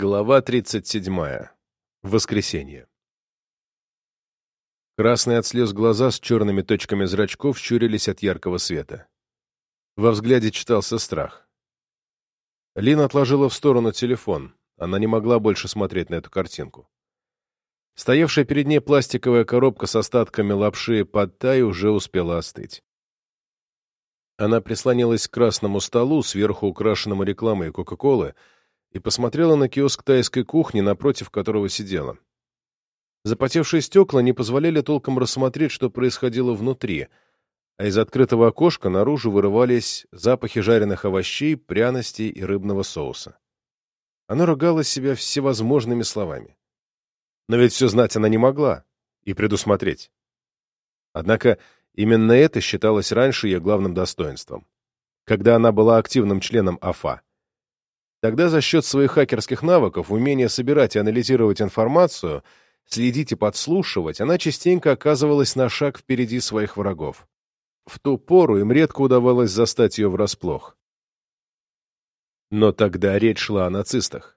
Глава 37. Воскресенье. Красные от слез глаза с черными точками зрачков щурились от яркого света. Во взгляде читался страх. Лина отложила в сторону телефон. Она не могла больше смотреть на эту картинку. Стоявшая перед ней пластиковая коробка с остатками лапши под тай уже успела остыть. Она прислонилась к красному столу, сверху украшенному рекламой Кока-Колы, и посмотрела на киоск тайской кухни, напротив которого сидела. Запотевшие стекла не позволяли толком рассмотреть, что происходило внутри, а из открытого окошка наружу вырывались запахи жареных овощей, пряностей и рыбного соуса. Она ругала себя всевозможными словами. Но ведь все знать она не могла и предусмотреть. Однако именно это считалось раньше ее главным достоинством, когда она была активным членом АФА. Тогда за счет своих хакерских навыков, умения собирать и анализировать информацию, следить и подслушивать, она частенько оказывалась на шаг впереди своих врагов. В ту пору им редко удавалось застать ее врасплох. Но тогда речь шла о нацистах.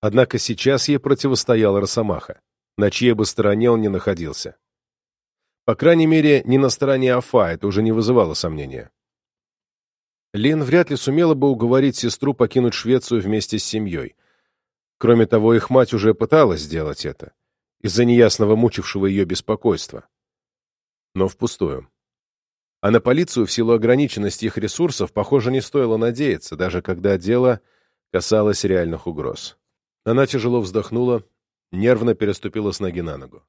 Однако сейчас ей противостоял Росомаха, на чьей бы стороне он ни находился. По крайней мере, не на стороне Афа, это уже не вызывало сомнения. Лин вряд ли сумела бы уговорить сестру покинуть Швецию вместе с семьей. Кроме того, их мать уже пыталась сделать это, из-за неясного мучившего ее беспокойства. Но впустую. А на полицию в силу ограниченности их ресурсов, похоже, не стоило надеяться, даже когда дело касалось реальных угроз. Она тяжело вздохнула, нервно переступила с ноги на ногу.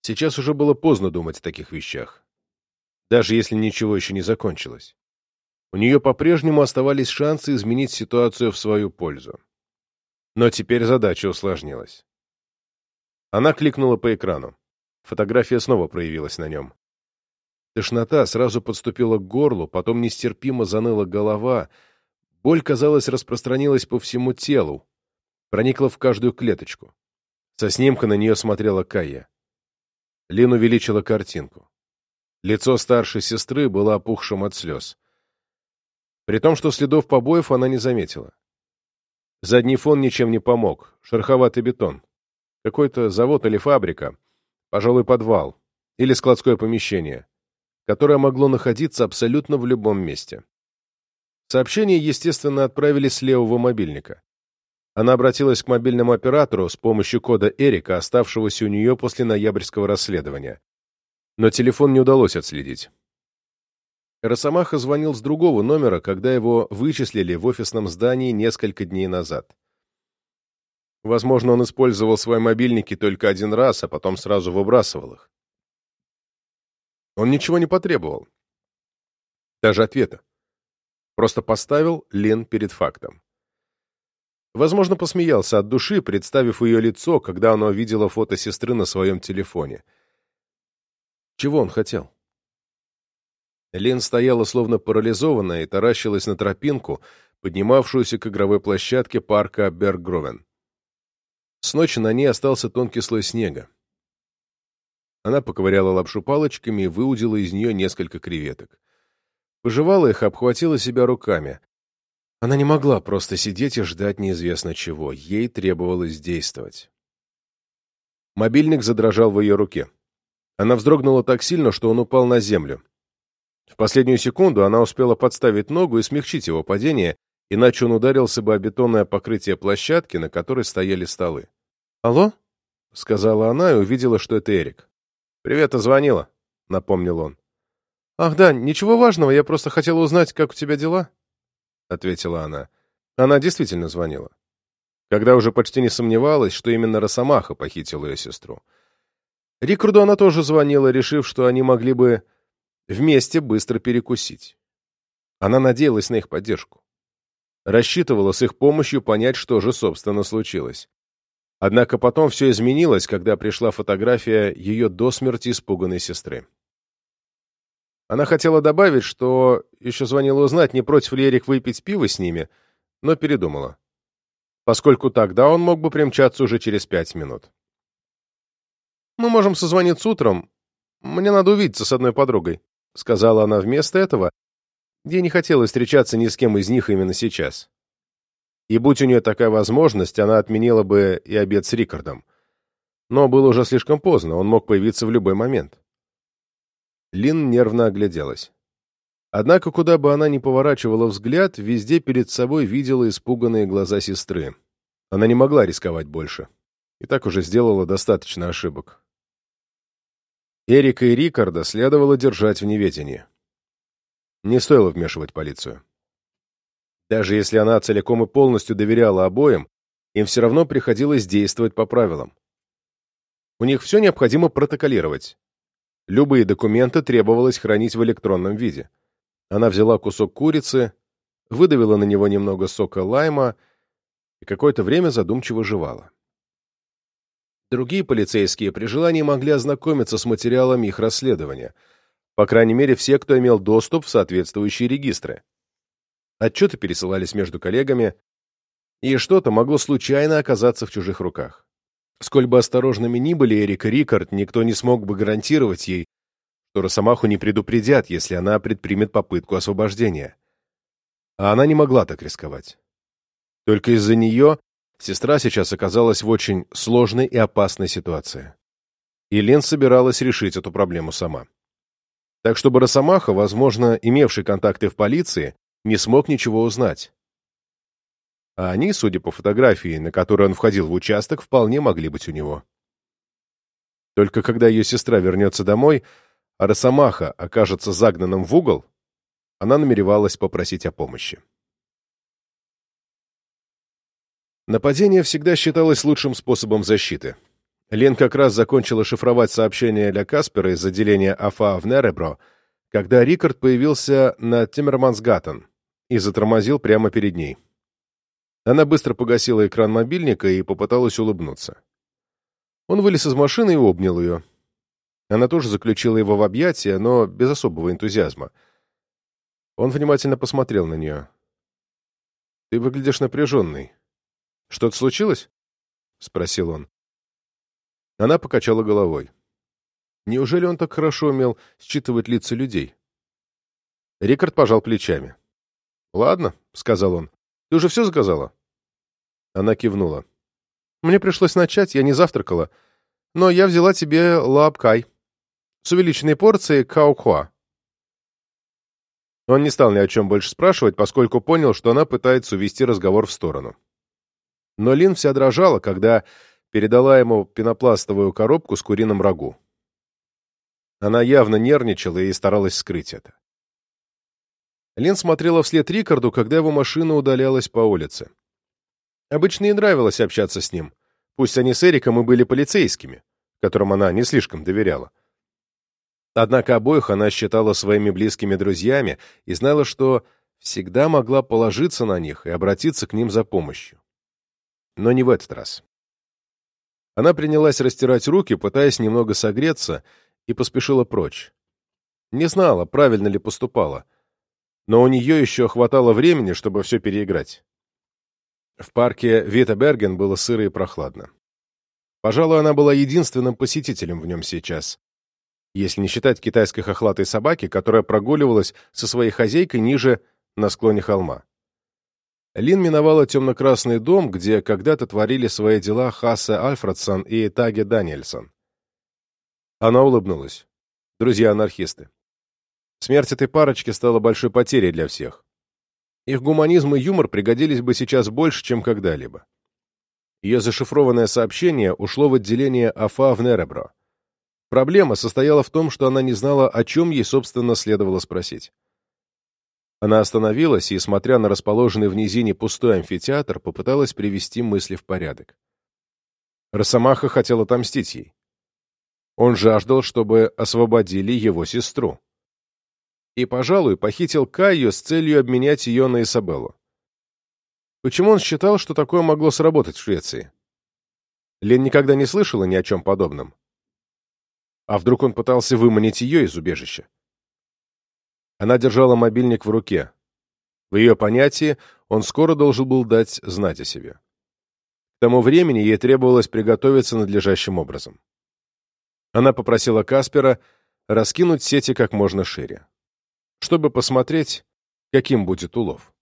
Сейчас уже было поздно думать о таких вещах, даже если ничего еще не закончилось у нее по-прежнему оставались шансы изменить ситуацию в свою пользу. Но теперь задача усложнилась. Она кликнула по экрану. Фотография снова проявилась на нем. Тошнота сразу подступила к горлу, потом нестерпимо заныла голова. Боль, казалось, распространилась по всему телу, проникла в каждую клеточку. Со снимка на нее смотрела Кая. Лин увеличила картинку. Лицо старшей сестры было опухшим от слез при том, что следов побоев она не заметила. Задний фон ничем не помог, шероховатый бетон. Какой-то завод или фабрика, пожалуй, подвал или складское помещение, которое могло находиться абсолютно в любом месте. Сообщение, естественно, отправили с левого мобильника. Она обратилась к мобильному оператору с помощью кода Эрика, оставшегося у нее после ноябрьского расследования. Но телефон не удалось отследить. Росомаха звонил с другого номера, когда его вычислили в офисном здании несколько дней назад. Возможно, он использовал свои мобильники только один раз, а потом сразу выбрасывал их. Он ничего не потребовал. Даже ответа. Просто поставил Лен перед фактом. Возможно, посмеялся от души, представив ее лицо, когда она увидела фото сестры на своем телефоне. Чего он хотел? Лен стояла словно парализованная и таращилась на тропинку, поднимавшуюся к игровой площадке парка Берггровен. С ночи на ней остался тонкий слой снега. Она поковыряла лапшу палочками и выудила из нее несколько креветок. Пожевала их, обхватила себя руками. Она не могла просто сидеть и ждать неизвестно чего. Ей требовалось действовать. Мобильник задрожал в ее руке. Она вздрогнула так сильно, что он упал на землю. В последнюю секунду она успела подставить ногу и смягчить его падение, иначе он ударился бы о бетонное покрытие площадки, на которой стояли столы. «Алло?» — сказала она и увидела, что это Эрик. «Привет, ты звонила», — напомнил он. «Ах да, ничего важного, я просто хотела узнать, как у тебя дела», — ответила она. Она действительно звонила. Когда уже почти не сомневалась, что именно Росомаха похитил ее сестру. Рикарду она тоже звонила, решив, что они могли бы вместе быстро перекусить. Она надеялась на их поддержку. Рассчитывала с их помощью понять, что же, собственно, случилось. Однако потом все изменилось, когда пришла фотография ее до смерти испуганной сестры. Она хотела добавить, что еще звонила узнать, не против ли Эрик выпить пиво с ними, но передумала, поскольку тогда он мог бы примчаться уже через пять минут. «Мы можем созвониться утром. Мне надо увидеться с одной подругой», — сказала она вместо этого. Ей не хотелось встречаться ни с кем из них именно сейчас. И будь у нее такая возможность, она отменила бы и обед с Рикардом. Но было уже слишком поздно, он мог появиться в любой момент. Лин нервно огляделась. Однако, куда бы она ни поворачивала взгляд, везде перед собой видела испуганные глаза сестры. Она не могла рисковать больше. И так уже сделала достаточно ошибок. Эрика и Рикарда следовало держать в неведении. Не стоило вмешивать полицию. Даже если она целиком и полностью доверяла обоим, им все равно приходилось действовать по правилам. У них все необходимо протоколировать. Любые документы требовалось хранить в электронном виде. Она взяла кусок курицы, выдавила на него немного сока лайма и какое-то время задумчиво жевала. Другие полицейские при желании могли ознакомиться с материалами их расследования, по крайней мере, все, кто имел доступ в соответствующие регистры. Отчеты пересылались между коллегами, и что-то могло случайно оказаться в чужих руках. Сколь бы осторожными ни были Эрик и Рикард, никто не смог бы гарантировать ей, что Росомаху не предупредят, если она предпримет попытку освобождения. А она не могла так рисковать. Только из-за нее сестра сейчас оказалась в очень сложной и опасной ситуации. И Лен собиралась решить эту проблему сама. Так чтобы Росомаха, возможно, имевший контакты в полиции, не смог ничего узнать. А они, судя по фотографии, на которой он входил в участок, вполне могли быть у него. Только когда ее сестра вернется домой, а Росомаха окажется загнанным в угол, она намеревалась попросить о помощи. Нападение всегда считалось лучшим способом защиты. Лен как раз закончила шифровать сообщение для Каспера из отделения АФА в Неребро, когда Рикард появился на Тиммермансгаттен и затормозил прямо перед ней. Она быстро погасила экран мобильника и попыталась улыбнуться. Он вылез из машины и обнял ее. Она тоже заключила его в объятия, но без особого энтузиазма. Он внимательно посмотрел на нее. «Ты выглядишь напряженной. Что-то случилось?» — спросил он. Она покачала головой. Неужели он так хорошо умел считывать лица людей? Рикард пожал плечами. «Ладно», — сказал он. «Ты уже все заказала?» Она кивнула. «Мне пришлось начать, я не завтракала. Но я взяла тебе лаапкай с увеличенной порцией каукхуа. Он не стал ни о чем больше спрашивать, поскольку понял, что она пытается увести разговор в сторону. Но Лин вся дрожала, когда передала ему пенопластовую коробку с куриным рагу. Она явно нервничала и старалась скрыть это. Лин смотрела вслед Рикарду, когда его машина удалялась по улице. Обычно ей нравилось общаться с ним, пусть они с Эриком и были полицейскими, которым она не слишком доверяла. Однако обоих она считала своими близкими друзьями и знала, что всегда могла положиться на них и обратиться к ним за помощью. Но не в этот раз. Она принялась растирать руки, пытаясь немного согреться, и поспешила прочь. Не знала, правильно ли поступала, но у нее еще хватало времени, чтобы все переиграть. В парке Витаберген было сыро и прохладно. Пожалуй, она была единственным посетителем в нем сейчас если не считать китайской хохлатой собаки, которая прогуливалась со своей хозяйкой ниже на склоне холма. Лин миновала темно-красный дом, где когда-то творили свои дела Хассе Альфредсон и Таге Даниэльсон. Она улыбнулась. Друзья-анархисты. Смерть этой парочки стала большой потерей для всех. Их гуманизм и юмор пригодились бы сейчас больше, чем когда-либо. Ее зашифрованное сообщение ушло в отделение АФА в Неребро. Проблема состояла в том, что она не знала, о чем ей, собственно, следовало спросить. Она остановилась и, смотря на расположенный в низине пустой амфитеатр, попыталась привести мысли в порядок. Росомаха хотел отомстить ей. Он жаждал, чтобы освободили его сестру. И, пожалуй, похитил Кайю с целью обменять ее на Изабеллу. Почему он считал, что такое могло сработать в Швеции? Лен никогда не слышала ни о чем подобном. А вдруг он пытался выманить ее из убежища? Она держала мобильник в руке. В ее понятии он скоро должен был дать знать о себе. К тому времени ей требовалось приготовиться надлежащим образом. Она попросила Каспера раскинуть сети как можно шире, чтобы посмотреть, каким будет улов.